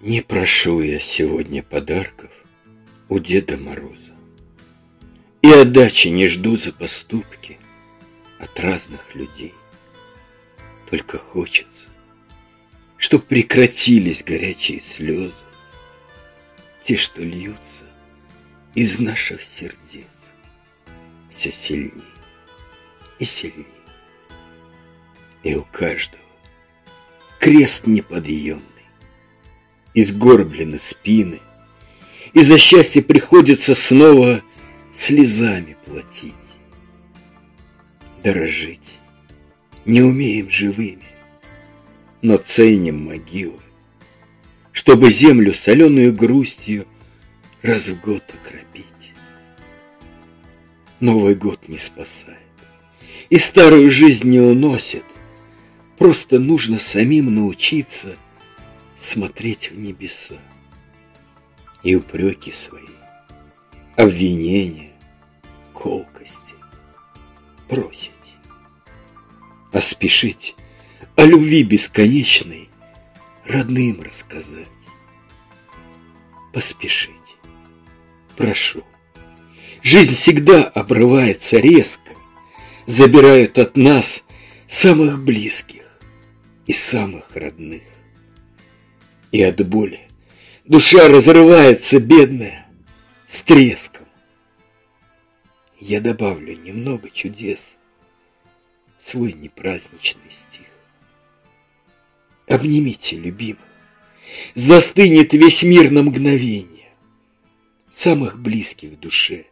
Не прошу я сегодня подарков у Деда Мороза. И отдачи не жду за поступки от разных людей. Только хочется, чтоб прекратились горячие слезы, те, что льются из наших сердец все сильнее и сильнее. И у каждого крест неподъемный, изгорблены спины, и за счастье приходится снова слезами платить. Дорожить не умеем живыми, но ценим могилы, чтобы землю соленую грустью раз в год окропить. Новый год не спасает и старую жизнь не уносит, просто нужно самим научиться смотреть в небеса и упреки свои, обвинения, колкости бросить, а спешить о любви бесконечной родным рассказать. Поспешите, прошу. Жизнь всегда обрывается резко, забирают от нас самых близких и самых родных. И от боли душа разрывается, бедная, с треском. Я добавлю немного чудес в свой непраздничный стих. Обнимите любимых, застынет весь мир на мгновение, самых близких душе.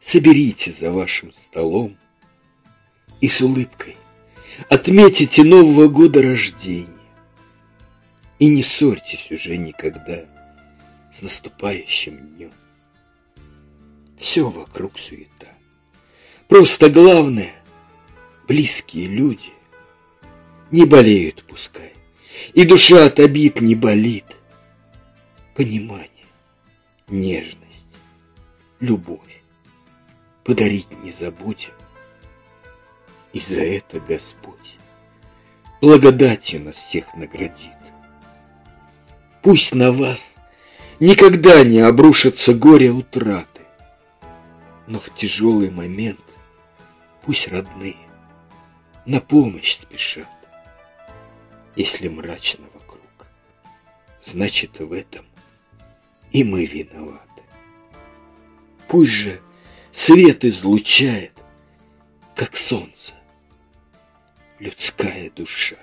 Соберите за вашим столом и с улыбкой отметите Нового года рождения. И не ссорьтесь уже никогда с наступающим днем. Все вокруг суета. Просто главное, близкие люди не болеют пускай. И душа от обид не болит. Понимание, нежность, любовь подарить не забудем. И за это Господь благодатью нас всех наградит. Пусть на вас никогда не обрушится горе утраты, но в тяжелый момент пусть родные на помощь спешат. Если мрачно вокруг, значит в этом и мы виноваты. Пусть же свет излучает, как солнце, людская душа.